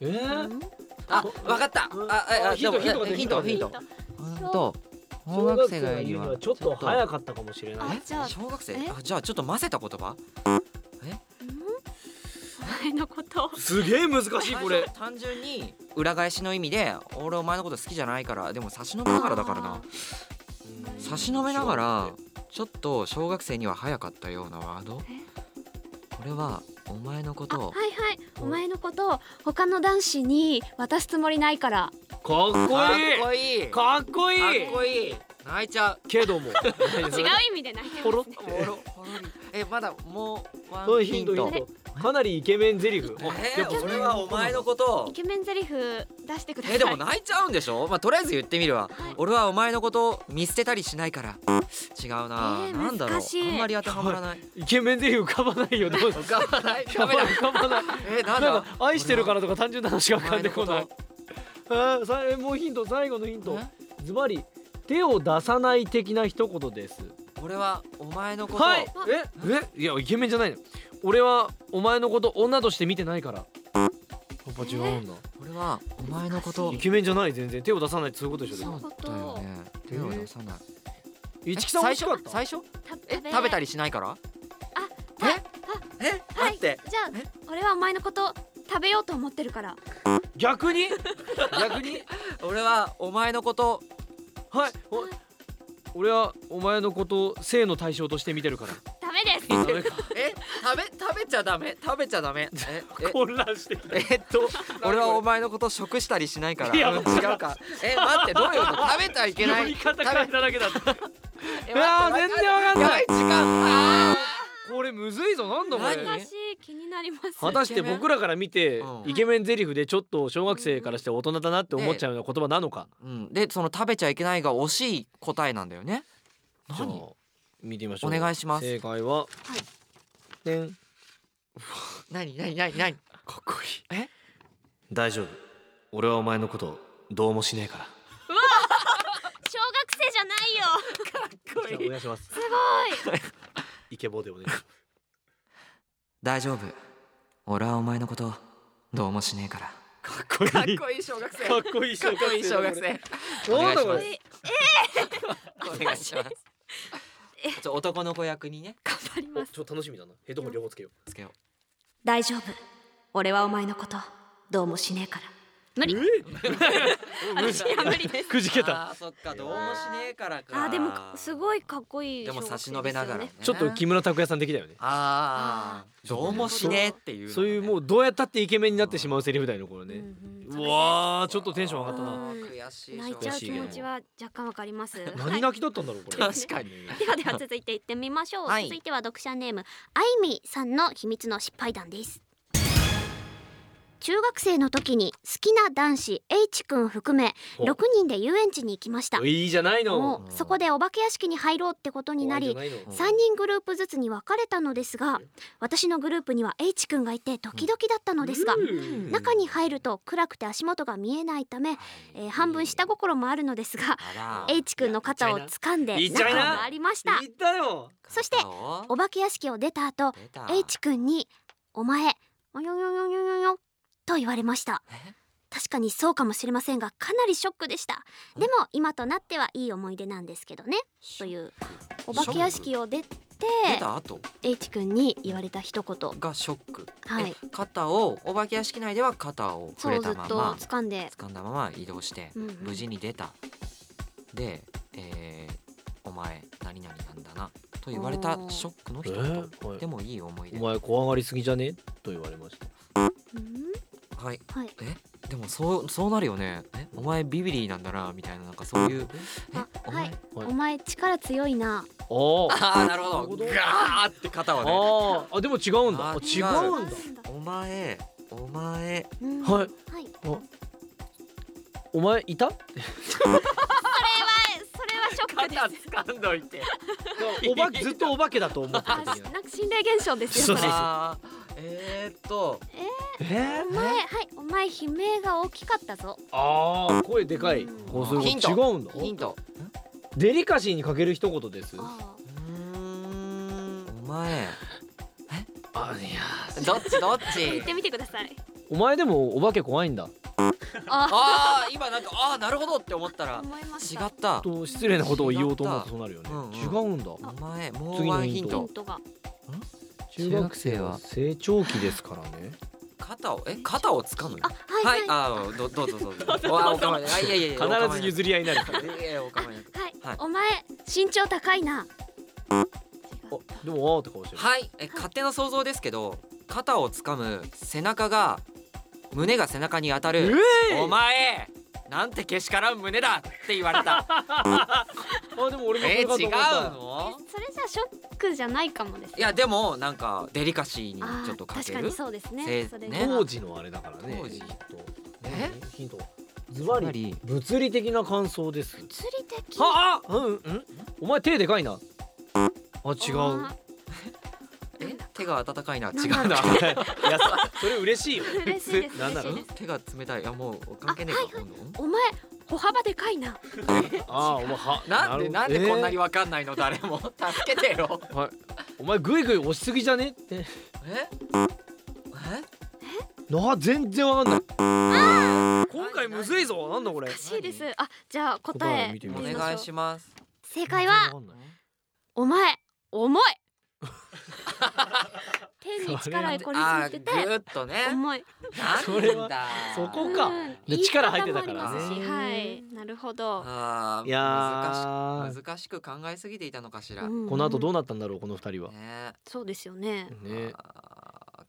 [SPEAKER 1] えー？
[SPEAKER 2] うん？
[SPEAKER 4] あわかった。
[SPEAKER 1] うん。
[SPEAKER 4] あああ
[SPEAKER 1] ヒントヒント
[SPEAKER 4] ヒントヒント。うんと小
[SPEAKER 1] 小
[SPEAKER 4] 学
[SPEAKER 1] 学生が言
[SPEAKER 4] うには
[SPEAKER 1] ちょっと早かったかもしれない。
[SPEAKER 4] 小学生？
[SPEAKER 2] え？
[SPEAKER 4] あじゃあちょっと混ぜた言葉？
[SPEAKER 2] お前のこと。
[SPEAKER 1] すげえ難しいこれ。
[SPEAKER 4] 単純に裏返しの意味で俺お前のこと好きじゃないからでも差し伸べながらだからな。差し伸べながらちょっと小学生には早かったようなワード。これはお前のこと。を
[SPEAKER 2] はいはい。お前のことを他の男子に渡すつもりないから。
[SPEAKER 1] かっこ
[SPEAKER 4] かっ
[SPEAKER 1] いい
[SPEAKER 4] こいい。か
[SPEAKER 1] かっこいい。
[SPEAKER 4] っこいい。泣いちゃう。
[SPEAKER 1] けども。
[SPEAKER 2] 違う意味で泣いて
[SPEAKER 1] ポロ
[SPEAKER 2] ますね
[SPEAKER 4] えまだもうワ
[SPEAKER 1] はい
[SPEAKER 4] ンヒント
[SPEAKER 1] かなりイケメンゼリフ
[SPEAKER 4] えー俺はお前のこと。を
[SPEAKER 2] イケメンゼリフ出してください。
[SPEAKER 4] えでも泣いちゃうんでしょ？まあとりあえず言ってみるわ。
[SPEAKER 2] はい。
[SPEAKER 4] 俺はお前のことを見捨てたりしないから。違うな、
[SPEAKER 2] えー
[SPEAKER 4] なんだろう。あんまり当てはまらない。
[SPEAKER 1] イケメンゼリフ浮かばないよどうぞ。
[SPEAKER 4] 浮かばない。
[SPEAKER 1] 浮かばない。浮かばない。
[SPEAKER 4] えー、なんだ？
[SPEAKER 1] なんか愛してるからとか単純な話しか浮かんでこない。あーさえもうヒント最後のヒント。ズバリ手を出さない的な一言です。
[SPEAKER 4] 俺はお前のこと。を、
[SPEAKER 1] はい。え？え？いやイケメンじゃないの俺はお前のこと女として見てないから。やっぱ違うんだ。
[SPEAKER 4] 俺はお前のこと。を
[SPEAKER 1] イケメンじゃない全然。手を出さないってそういうことでしょ
[SPEAKER 4] そうだよね。手を出さない。
[SPEAKER 1] 一木さん
[SPEAKER 4] 最初
[SPEAKER 1] 惜しかった？
[SPEAKER 4] 最初？
[SPEAKER 2] た
[SPEAKER 4] え？食べたりしないから？え？え？
[SPEAKER 2] はい。
[SPEAKER 4] 待って。
[SPEAKER 2] じゃあ俺はお前のこと食べようと思ってるから。
[SPEAKER 1] 逆に？逆に？
[SPEAKER 4] 俺はお前のこと。
[SPEAKER 1] はい。お俺はお前のことを性の対象として見てるから。
[SPEAKER 2] ダメです。
[SPEAKER 4] え食べ食べちゃダメ。食べちゃダメ。ええ。
[SPEAKER 1] 混乱してきた。
[SPEAKER 4] えっと 俺はお前のこと食したりしないから。
[SPEAKER 1] いや
[SPEAKER 4] うん違うか。え待ってどういうこと？食べちゃいけな
[SPEAKER 1] 読
[SPEAKER 4] い。
[SPEAKER 1] み方変えただけだった
[SPEAKER 4] え
[SPEAKER 1] いや全然わかんない。
[SPEAKER 4] やばい時間。あ
[SPEAKER 1] これむずいぞなんだこれ。
[SPEAKER 4] 何
[SPEAKER 2] 難しい気になります。
[SPEAKER 1] 果たして僕らから見て
[SPEAKER 4] うん。
[SPEAKER 1] イケメンゼリフでちょっと小学生からして大人だなって思っちゃうような言葉なのか。
[SPEAKER 4] ーうん。でその食べちゃいけないが惜しい答えなんだよね。何？
[SPEAKER 1] 見てみましょう。
[SPEAKER 4] お願いします。
[SPEAKER 1] 正解は、でん
[SPEAKER 4] 何何何何？
[SPEAKER 1] かっこいい。
[SPEAKER 4] え？
[SPEAKER 1] 大丈夫。俺はお前のことどうもしねえから。
[SPEAKER 3] 小学生じゃないよ。
[SPEAKER 1] じゃあお願いします。
[SPEAKER 3] すごい。
[SPEAKER 1] イケボでお願いします。
[SPEAKER 4] 大丈夫。俺はお前のことどうもしねえから。
[SPEAKER 1] かっこいい。
[SPEAKER 4] かっこいい小学生。
[SPEAKER 1] かっこいい
[SPEAKER 4] かっこいい小学生。
[SPEAKER 1] お願いします。
[SPEAKER 4] お願いします。お願いしますちょ男の子役にね。
[SPEAKER 2] 頑張ります。
[SPEAKER 1] おちょっと楽しみだな。ヘッドホン両方つけよ
[SPEAKER 4] つけよ
[SPEAKER 2] 大丈夫。俺はお前のことどうもしねえから
[SPEAKER 3] 無理
[SPEAKER 1] う
[SPEAKER 2] 私は無理です。
[SPEAKER 1] くじけた。
[SPEAKER 4] あーそっかどうもしねえからか。
[SPEAKER 2] あでもすごいかっこいい
[SPEAKER 4] でも差し伸べながら
[SPEAKER 1] ちょっと木村拓哉さん的だよね。
[SPEAKER 4] ああどうもしねえっていう
[SPEAKER 1] そういうもうどうやったってイケメンになってしまうセリフだよねこれね。
[SPEAKER 2] う
[SPEAKER 1] わーちょっとテンション上がったな。
[SPEAKER 2] うん
[SPEAKER 4] 悔しい
[SPEAKER 2] 泣いちゃう気持ちは若干わかります。
[SPEAKER 1] 何泣きだったんだろうこれ。
[SPEAKER 4] 確かに。
[SPEAKER 3] ではでは続いていってみましょう、
[SPEAKER 4] はい。
[SPEAKER 3] 続いては読者ネームあいみさんの秘密の失敗談です中学生の時に好きな男子 H 君含め
[SPEAKER 1] お
[SPEAKER 3] 6人で遊園地に行きました。
[SPEAKER 1] いいじゃないの。
[SPEAKER 3] もうそこでお化け屋敷に入ろうってことになり
[SPEAKER 1] 怖いじゃないの。
[SPEAKER 3] 3人グループずつに分かれたのですが私のグループには H 君がいてドキドキだったのですが
[SPEAKER 1] うん。
[SPEAKER 3] 中に入ると暗くて足元が見えないため、えー半分下心もあるのですが H 君の肩を掴んで中を回りました。そしてお化け屋敷を出た後 H 君に「お前およよよよよよ」と言われました。
[SPEAKER 4] え？
[SPEAKER 3] 確かにそうかもしれませんがかなりショックでした。でも今となってはいい思い出なんですけどね。というお化け屋敷を出て
[SPEAKER 4] 出た後
[SPEAKER 3] ？H 君に言われた一言。
[SPEAKER 4] がショック。
[SPEAKER 3] はい。
[SPEAKER 4] え肩をお化け屋敷内では肩を触れ
[SPEAKER 3] そうずっと
[SPEAKER 4] たまま
[SPEAKER 3] 掴んで。
[SPEAKER 4] 掴んだまま移動して
[SPEAKER 3] うんうん。
[SPEAKER 4] 無事に出た。で、えーお前何々なんだなと言われたショックの
[SPEAKER 1] え
[SPEAKER 4] 一言、
[SPEAKER 1] ー？はい。
[SPEAKER 4] でもいい思い出。
[SPEAKER 1] お前怖がりすぎじゃね？と言われました。
[SPEAKER 3] うん？
[SPEAKER 4] はい。
[SPEAKER 3] はい。
[SPEAKER 4] え？でもそうそうなるよね。え？お前ビビリーなんだなみたいななんかそういう。え？
[SPEAKER 3] あ
[SPEAKER 4] お前？
[SPEAKER 3] はい。
[SPEAKER 1] はい。
[SPEAKER 3] お前力強いな。
[SPEAKER 1] おー。
[SPEAKER 4] ああなるほど。ガーって肩をね。
[SPEAKER 1] あでも違うんだ。違
[SPEAKER 4] 違う
[SPEAKER 1] うんだ。
[SPEAKER 4] お前お前。
[SPEAKER 3] うん。
[SPEAKER 1] はい。
[SPEAKER 3] はい。
[SPEAKER 1] お前いた？
[SPEAKER 3] それはショックです。
[SPEAKER 4] 掴んどいて。
[SPEAKER 1] おばずっとお化けだと思って
[SPEAKER 2] あ
[SPEAKER 1] た時
[SPEAKER 2] なんか心霊現象ですよそれ
[SPEAKER 4] えー、っと。
[SPEAKER 1] え
[SPEAKER 3] お前はいお前悲鳴が大きかったぞ。
[SPEAKER 1] ああ声でかい。
[SPEAKER 3] うん。
[SPEAKER 1] こう
[SPEAKER 4] ヒント。
[SPEAKER 1] 違うんだ？
[SPEAKER 4] ヒント。
[SPEAKER 1] デリカシーにかける一言です。
[SPEAKER 3] あ
[SPEAKER 4] うーん。お前。
[SPEAKER 1] あいや
[SPEAKER 4] どっち？どっち？
[SPEAKER 2] 言ってみてください。
[SPEAKER 1] お前でもお化け怖いんだ。
[SPEAKER 3] あ
[SPEAKER 4] ああ今なんかああなるほどって思ったら。違った。
[SPEAKER 1] 失礼なことを言おうと思うとそうなるよね。
[SPEAKER 4] うんうん。
[SPEAKER 1] 違うんだ。
[SPEAKER 4] お前もう
[SPEAKER 1] 次の
[SPEAKER 4] ワンヒン
[SPEAKER 1] ト。
[SPEAKER 3] ヒントが
[SPEAKER 1] 中学生は。成長期ですからね。
[SPEAKER 4] 肩をえ肩を掴む
[SPEAKER 3] あはい
[SPEAKER 4] は
[SPEAKER 3] はいい
[SPEAKER 4] あーどどうぞどうぞ。あお構いなくあいやいやいや
[SPEAKER 1] 必ず譲り合いになるから
[SPEAKER 4] いやいやお構いなく
[SPEAKER 3] はい、
[SPEAKER 4] はい。
[SPEAKER 3] お前身長高いな。
[SPEAKER 1] おでもあーって顔してる。
[SPEAKER 4] はいえ勝手な想像ですけど肩を掴む背中が胸が背中に当たる。
[SPEAKER 1] え
[SPEAKER 4] お前なんてけしからん胸だって言われた。
[SPEAKER 1] あでも俺もそ
[SPEAKER 4] え違うの？
[SPEAKER 3] それじゃショックじゃないかもです
[SPEAKER 4] いやでもなんかデリカシーに
[SPEAKER 3] あ
[SPEAKER 4] ちょっと
[SPEAKER 3] ー確かに
[SPEAKER 4] かける
[SPEAKER 3] そうですね。
[SPEAKER 4] ね。
[SPEAKER 1] 当時のあれだからね
[SPEAKER 4] 当時。え？
[SPEAKER 1] 何ヒントズバリ物理的な感想です。
[SPEAKER 3] 物理的？
[SPEAKER 1] ああうんうん。お前手でかいな。あ違う。
[SPEAKER 3] あ
[SPEAKER 4] え？手が温かいな。違う
[SPEAKER 3] な。
[SPEAKER 1] い。やそれ嬉しいよ。
[SPEAKER 3] ー嬉しいです。
[SPEAKER 4] 手が冷たい。いやもう関係ねえか、
[SPEAKER 3] お前歩幅でかいな。
[SPEAKER 1] ああお前は
[SPEAKER 4] なんで
[SPEAKER 1] る
[SPEAKER 4] なんでこんなに
[SPEAKER 1] え
[SPEAKER 4] わかんないの？誰も。助けてよ。
[SPEAKER 1] お前グイグイ押しすぎじゃね？って。
[SPEAKER 4] え？
[SPEAKER 1] な全然わかんない。今回むずいぞ。なんだこれ。
[SPEAKER 3] おかしいです。あじゃあ答え
[SPEAKER 4] お願いします。
[SPEAKER 3] 正解はお前重い 手に力をこりすぎてて
[SPEAKER 4] ぐーっとね。
[SPEAKER 3] 重い。
[SPEAKER 1] それは
[SPEAKER 4] なんだ。
[SPEAKER 1] そこか。
[SPEAKER 3] うん。
[SPEAKER 1] で力入ってたからね。
[SPEAKER 3] はい。なるほど。
[SPEAKER 4] あー
[SPEAKER 1] いやー。
[SPEAKER 4] 難しく考えすぎていたのかしら、
[SPEAKER 3] うん。
[SPEAKER 1] この後どうなったんだろうこの二人は。
[SPEAKER 4] ね。
[SPEAKER 3] そうですよね。
[SPEAKER 1] ね。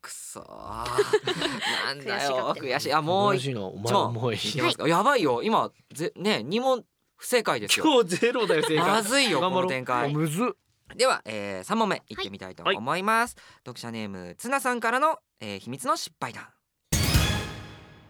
[SPEAKER 4] くそー。なんだよ。
[SPEAKER 3] 悔し
[SPEAKER 4] い。あもう
[SPEAKER 1] しいなお前
[SPEAKER 4] 問
[SPEAKER 1] もういい
[SPEAKER 4] いやばいよ。今ぜね二問不正解ですよ。
[SPEAKER 1] 今日ゼロだよ正解。
[SPEAKER 4] まずいよこ
[SPEAKER 1] 頑張ろう。
[SPEAKER 4] の展開。
[SPEAKER 1] あむずっ
[SPEAKER 4] では、えー、3問目いってみたいと思います、読者ネームツナさんからの、えー、秘密の失敗談。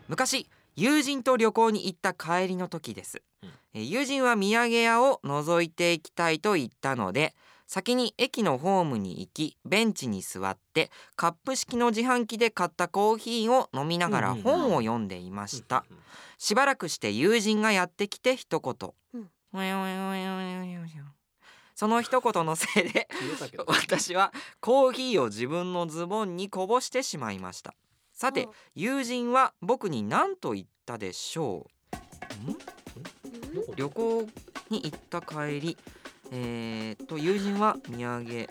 [SPEAKER 4] 昔友人と旅行に行った帰りの時です、
[SPEAKER 1] うん。
[SPEAKER 4] えー友人は土産屋を覗いていきたいと言ったので先に駅のホームに行きベンチに座ってカップ式の自販機で買ったコーヒーを飲みながら本を読んでいました、しばらくして友人がやってきて一言、
[SPEAKER 3] うん
[SPEAKER 4] その一言のせいで私はコーヒーを自分のズボンにこぼしてしまいました。さて
[SPEAKER 3] お
[SPEAKER 4] 友人は僕に何と言ったでしょう？旅行に行った帰りえー、と友人は土産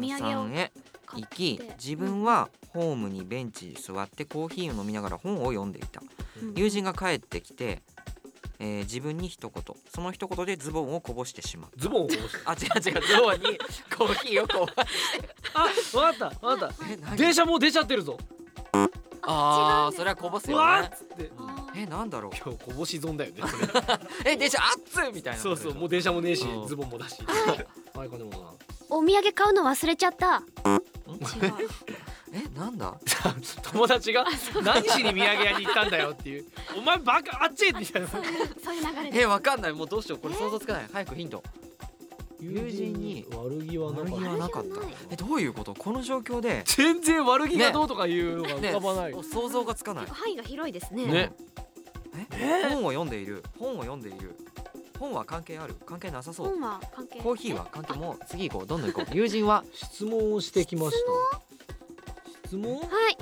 [SPEAKER 4] 屋さんへ
[SPEAKER 3] 買
[SPEAKER 4] 行き自分はホームにベンチに座ってコーヒーを飲みながら本を読んでいた。
[SPEAKER 3] うん。
[SPEAKER 4] 友人が帰ってきて、えー自分に一言その一言でズボンをこぼしてしまう。
[SPEAKER 1] ズボンをこぼして。
[SPEAKER 4] あ違う違うズボンにコーヒーをこぼ
[SPEAKER 1] あわかったわかった。
[SPEAKER 4] え何？
[SPEAKER 1] 電車もう出ちゃってるぞ。
[SPEAKER 4] あー
[SPEAKER 3] 違うんですか？
[SPEAKER 4] それはこぼす
[SPEAKER 1] う
[SPEAKER 4] よね。
[SPEAKER 1] わーっつって。
[SPEAKER 3] あー
[SPEAKER 4] えなんだろう？
[SPEAKER 1] 今日こぼし損だよね。そ れ
[SPEAKER 4] え電車熱っみたいな。
[SPEAKER 1] そうそうもう電車もねえし
[SPEAKER 4] うん。
[SPEAKER 1] ズボンもだし。
[SPEAKER 3] はい。
[SPEAKER 1] はい金物な
[SPEAKER 3] お土産買うの忘れちゃった。違う
[SPEAKER 4] えなんだ？
[SPEAKER 1] 友達が何しに土産屋に行ったんだよっていう。お前バカあっちみたいな
[SPEAKER 3] そういうそういう流れで
[SPEAKER 4] えわかんない。もうどうしようこれ想像つかない早くヒント。友人に。
[SPEAKER 1] 悪気はなかった。
[SPEAKER 4] えどういうこと？この状況で。
[SPEAKER 1] 全然悪気がどうとかいうのが
[SPEAKER 4] ね。
[SPEAKER 1] 浮かばない、
[SPEAKER 4] 想像がつかない。
[SPEAKER 3] 範囲が広いですね。
[SPEAKER 1] ね。
[SPEAKER 4] え？本を読んでいる。本を読んでいる。本は関係ある？関係なさそう。
[SPEAKER 3] 本は関係
[SPEAKER 4] コーヒーは関係もう次行こう。どんどん行こう。友人は？
[SPEAKER 1] 質問をしてきました質問？
[SPEAKER 3] はい。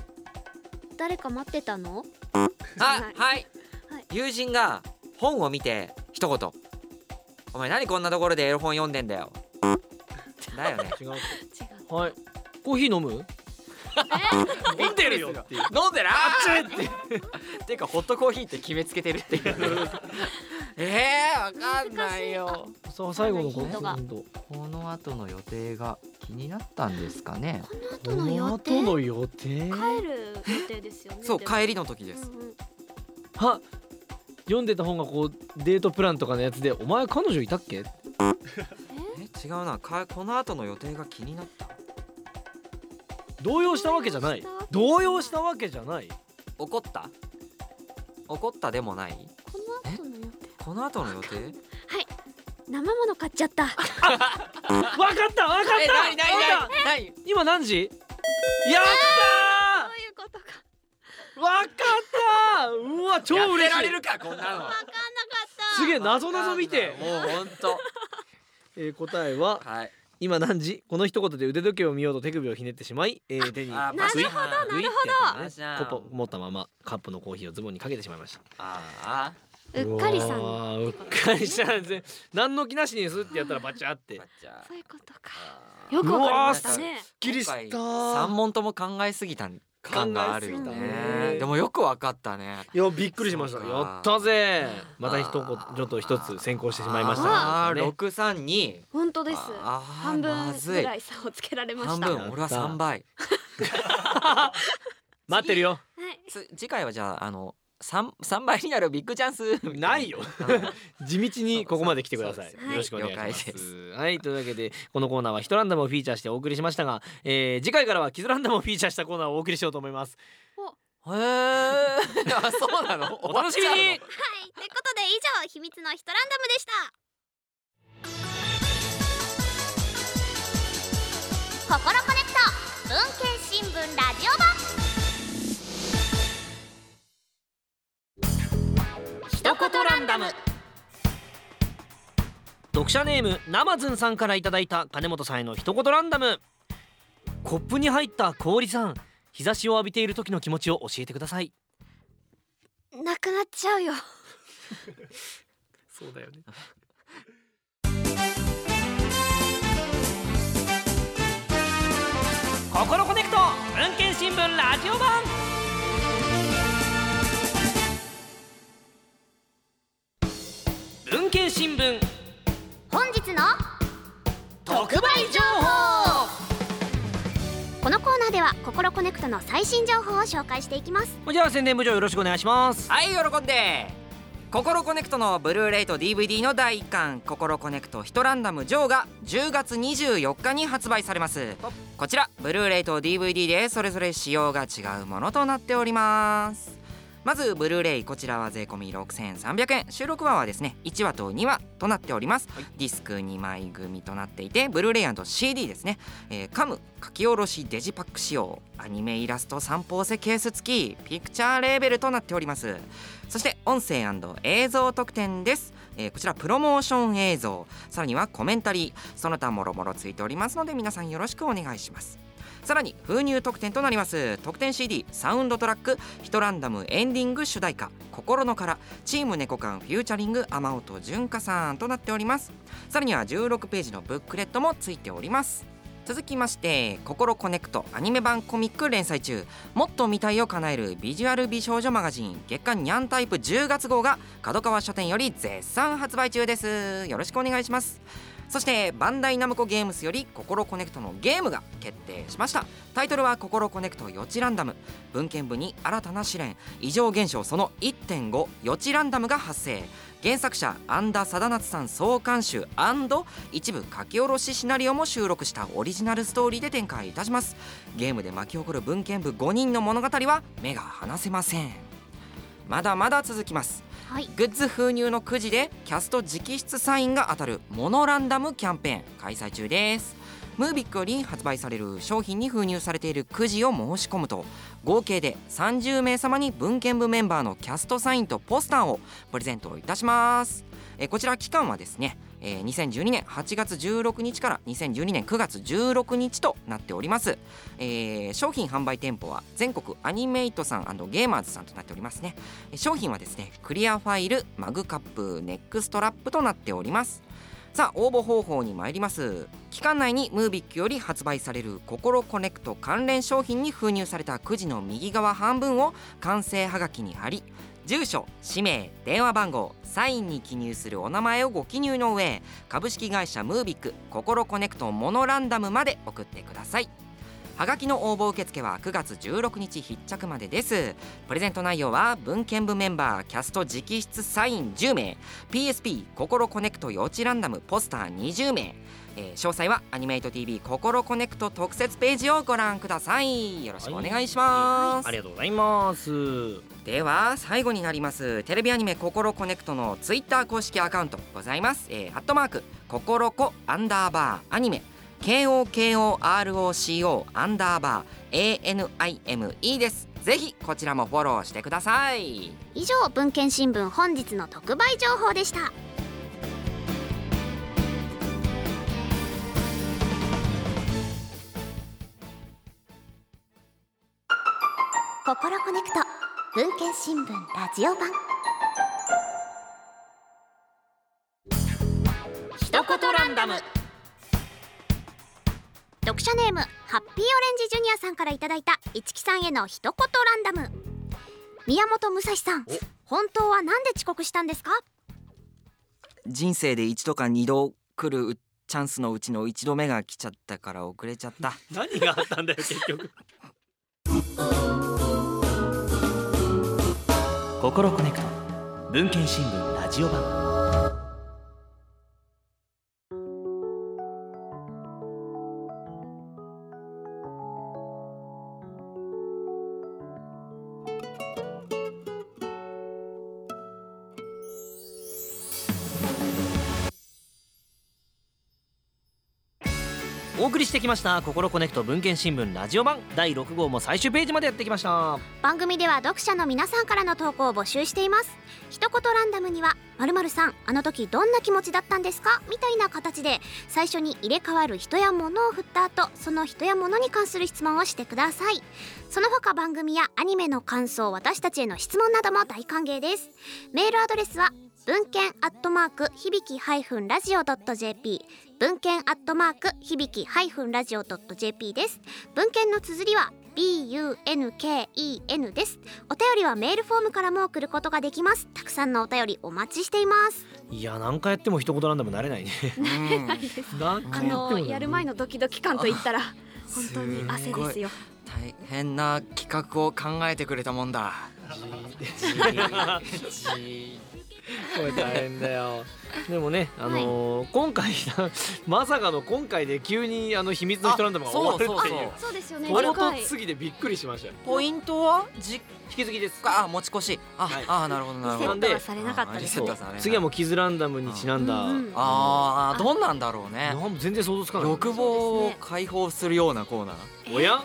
[SPEAKER 3] 誰か待ってたの？
[SPEAKER 4] あ
[SPEAKER 3] はい。
[SPEAKER 4] 友人が本を見て一言。お前何こんなところでエロ本読んでんだよ。だよね。
[SPEAKER 1] 違う。
[SPEAKER 3] 違う。
[SPEAKER 1] はい。コーヒー飲む？飲んでるよ。
[SPEAKER 4] 飲んでる？
[SPEAKER 1] あっちって。
[SPEAKER 4] ていうかホットコーヒーって決めつけてるっていうえー、わかんないよ。
[SPEAKER 1] さあ最後の
[SPEAKER 3] ヒントが
[SPEAKER 1] ヒント
[SPEAKER 4] この後の予定が気になったんですかね？
[SPEAKER 3] この後の予
[SPEAKER 1] こ
[SPEAKER 3] 定？
[SPEAKER 1] の後の予定
[SPEAKER 3] 帰る予定ですよね
[SPEAKER 4] そう帰りの時です。
[SPEAKER 3] うんうん。
[SPEAKER 1] は読んでた本がこうデートプランとかのやつで「お前彼女いたっけ?」
[SPEAKER 4] え？違うな。かこの後の予定が気になった。
[SPEAKER 1] 動揺したわけじゃない。動
[SPEAKER 3] 動
[SPEAKER 1] 揺したわけじゃない。
[SPEAKER 4] 怒った？怒ったでもない？
[SPEAKER 3] この後の予定？生物買っちゃった。
[SPEAKER 1] わかったわかった。わかった。
[SPEAKER 4] 何
[SPEAKER 1] 今何時？やっ
[SPEAKER 3] そういうことか。
[SPEAKER 1] たわかったうわ超
[SPEAKER 4] やって
[SPEAKER 1] 嬉しい
[SPEAKER 4] られるかこんなの。
[SPEAKER 3] 分かんなかった。
[SPEAKER 1] すげえ謎謎見て。
[SPEAKER 4] もうほんと。
[SPEAKER 1] えー答えは
[SPEAKER 4] はい。
[SPEAKER 1] 今何時？この一言で腕時計を見ようと手首をひねってしまい、えー手に
[SPEAKER 4] あ
[SPEAKER 1] グイッ
[SPEAKER 4] なるほどなるほど。
[SPEAKER 1] コップ持ったままカップのコーヒーをズボンにかけてしまいました。
[SPEAKER 4] あ
[SPEAKER 3] うっかりさん。
[SPEAKER 1] うっかりしたん何の気なしにすってやったらバチャって。
[SPEAKER 3] そういうことか。よくわかりましたね。
[SPEAKER 1] きりした。
[SPEAKER 4] 三問とも考えすぎた感があるね。
[SPEAKER 1] ね。
[SPEAKER 4] でもよくわかったね。
[SPEAKER 1] いやびっくりしました。やったぜまた一言ちょっと一つ先行してしまいました。ね
[SPEAKER 4] あー六三に
[SPEAKER 3] 本当です。半分ぐらい差をつけられました。は
[SPEAKER 4] 半分。俺は三倍。
[SPEAKER 1] 待ってるよ。
[SPEAKER 4] 次回はじゃああの三三倍になるビッグチャンス
[SPEAKER 1] な。いよ。
[SPEAKER 4] う ん
[SPEAKER 1] 地道にここまで来てください。よろしくお願いしま
[SPEAKER 4] 了解です。
[SPEAKER 1] すはいというわけでこのコーナーは一ランダムをフィーチャーしてお送りしましたが、えー次回からはキズランダムをフィーチャーしたコーナーをお送りしようと思います。
[SPEAKER 4] へえあそうなの？
[SPEAKER 1] お楽しみに。
[SPEAKER 3] はいということで以上秘密のヒトランダムでした。心コネクト文献新聞ラジオ版一言ランダム。
[SPEAKER 1] 読者ネームナマズンさんからいただいた金本さんへの一言ランダム。コップに入った氷さん日差しを浴びている時の気持ちを教えてください。
[SPEAKER 3] なくなっちゃうよ。
[SPEAKER 1] そうだよね。ココロコネクト文研新聞ラジオ版文研新聞。
[SPEAKER 3] 本日の
[SPEAKER 1] 特売情報。
[SPEAKER 3] このコーナーではココロコネクトの最新情報を紹介していきます。
[SPEAKER 1] じゃあ宣伝部長よろしくお願いします。
[SPEAKER 4] はい喜んで。ココロコネクトのブルーレイと DVD の第1巻「ココロコネクトヒトランダム上」が10月24日に発売されます。こちらブルーレイと DVD でそれぞれ仕様が違うものとなっておりますまずブルーレイこちらは税込み6300円。収録話はですね1話と2話となっております、
[SPEAKER 1] はい。
[SPEAKER 4] ディスク2枚組となっていてブルーレイ &CD ですね、えー、カム書き下ろしデジパック仕様。アニメイラスト三方セケース付き。ピクチャーレーベルとなっております。そして音声映像特典です、えーこちらプロモーション映像。さらにはコメンタリー。その他もろもろついておりますので皆さんよろしくお願いしますさらに封入特典となります。特典 CD サウンドトラックヒトランダムエンディング主題歌ココロノカラチームねこかん featuring 天音純香さんとなっております。さらには16ページのブックレットもついております。続きまして「ココロコネクト」アニメ版コミック連載中。もっと見たいを叶えるビジュアル美少女マガジン月刊ニャンタイプ10月号が角川書店より絶賛発売中です。よろしくお願いします。そしてバンダイナムコゲームスより「ココロコネクト」のゲームが決定しました。タイトルは「ココロコネクトヨチランダム」文研部に新たな試練異常現象その1.5ヨチランダムが発生。原作者庵田定夏さん総監修一部書き下ろしシナリオも収録したオリジナルストーリーで展開いたします。ゲームで巻き起こる文研部5人の物語は目が離せません。まだまだ続きます。
[SPEAKER 3] はい。
[SPEAKER 4] グッズ封入のくじでキャスト直筆サインが当たるモノランダムキャンペーン開催中ですムービックより発売される商品に封入されているくじを申し込むと合計で30名様に文研部メンバーのキャストサインとポスターをプレゼントいたします。えーこちら期間はですね、えー2012年8月16日から2012年9月16日となっております、えー商品販売店舗は全国アニメイトさんゲーマーズさんとなっておりますね。商品はですねクリアファイルマグカップネックストラップとなっております。さあ応募方法に参ります。期間内にムービックより発売される「ココロコネクト」関連商品に封入されたくじの右側半分を官製はがきに貼り住所氏名電話番号サインに記入するお名前をご記入の上株式会社ムービックココロコネクトモノランダムまで送ってください。はがきの応募受付は9月16日必着までです。プレゼント内容は文研部メンバーキャスト直筆サイン10名 PSP ココロコネクトヨチランダムポスター20名、えー詳細はアニメイト TV ココロコネクト特設ページをご覧ください。よろしくお願いします、
[SPEAKER 1] ありがとうございます。
[SPEAKER 4] では最後になります。テレビアニメ「ココロコネクト」のツイッター公式アカウントございます、えー、アットマークココロコアンダーバーアニメ KOKOROCO アンダーバー ANIME です。ぜひこちらもフォローしてください。
[SPEAKER 3] 以上文献新聞本日の特売情報でした。心コネクト文献新聞ラジオ版。一言ランダム。読者ネームハッピーオレンジジュニアさんからいただいた一木さんへの一言ランダム。宮本武蔵さん本当はなんで遅刻したんですか？
[SPEAKER 4] 人生で一度か二度来るチャンスのうちの一度目が来ちゃったから遅れちゃった。
[SPEAKER 1] 何があったんだよ結局。心コネクト。文献新聞ラジオ版してきました。心コネクト文献新聞ラジオ版。第6号も最終ページまでやってきました。
[SPEAKER 3] 番組では読者の皆さんからの投稿を募集しています。一言ランダムには〇〇さんあの時どんな気持ちだったんですか？みたいな形で最初に入れ替わる人や物を振った後その人や物に関する質問をしてください。その他番組やアニメの感想私たちへの質問なども大歓迎です。メールアドレスは文献アットマーク響きハイフンラジオドット JP 文献アットマーク響きハイフンラジオドット JP です。文献の綴りは BUNKEN です。お便りはメールフォームからも送ることができます。たくさんのお便りお待ちしています。
[SPEAKER 1] いや何回やっても一言ランダムなれないね。
[SPEAKER 2] あのやる前のドキドキ感といったら本当に汗ですよ。
[SPEAKER 4] 大変な企画を考えてくれたもんだ
[SPEAKER 1] これ大変だよ。でもねあのー今回 まさかの今回で急にあの秘密の人ランダムが終わるっていう。
[SPEAKER 4] あそうそう。そう
[SPEAKER 2] そうですよね。
[SPEAKER 1] これと
[SPEAKER 2] 短い
[SPEAKER 1] 次でびっくりしましたよ。
[SPEAKER 4] ポイントはじ
[SPEAKER 1] 引き継ぎです。
[SPEAKER 4] あ持ち越し。あ、
[SPEAKER 1] はい。
[SPEAKER 4] あなるほどなるほど。
[SPEAKER 1] なんで
[SPEAKER 2] リセットはされなかったです。
[SPEAKER 4] あリセットはされない
[SPEAKER 1] 次はもうキズランダムにちなんだ、
[SPEAKER 2] うんうん
[SPEAKER 4] あーどんなんだろうね。
[SPEAKER 1] なん全然想像つかない。
[SPEAKER 4] 欲望を解放するようなコーナー？
[SPEAKER 1] おや？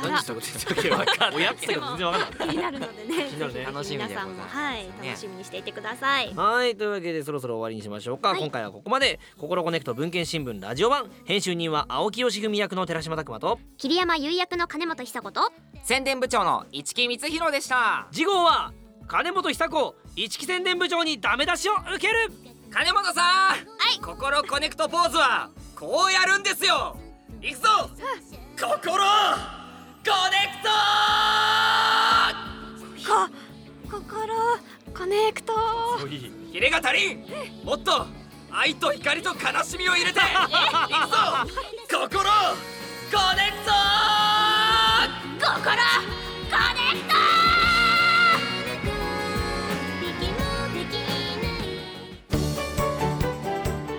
[SPEAKER 1] 何したこと言ってたっけ？おやって言ったけど全然わかんない
[SPEAKER 3] 気になるのでね。
[SPEAKER 1] 気になるね。
[SPEAKER 3] ぜひ
[SPEAKER 4] 楽しみで
[SPEAKER 3] 皆さんも
[SPEAKER 4] ございます
[SPEAKER 3] はい
[SPEAKER 4] ね。
[SPEAKER 3] 楽しみにしていてください。
[SPEAKER 1] はいというわけでそろそろ終わりにしましょうか、
[SPEAKER 3] はい。
[SPEAKER 1] 今回はここまで「ココロコネクト文研新聞ラジオ版」編集人は青木義文役の寺島拓篤と。
[SPEAKER 3] 桐山唯役の金元寿子と。
[SPEAKER 4] 宣伝部長の市木光弘でした。
[SPEAKER 1] 次号は金元寿子市来宣伝部長にダメ出しを受ける。
[SPEAKER 4] 金元さんはい。ココロコネクトポーズはこうやるんですよ。いくぞ。ココロコネクト
[SPEAKER 2] こココロコネクト
[SPEAKER 4] キレが足りんもっと愛と光と悲しみを入れていくぞココロコネクト
[SPEAKER 3] ココロコネクト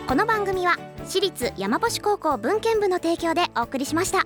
[SPEAKER 3] この番組は私立山星高校文研部の提供でお送りしました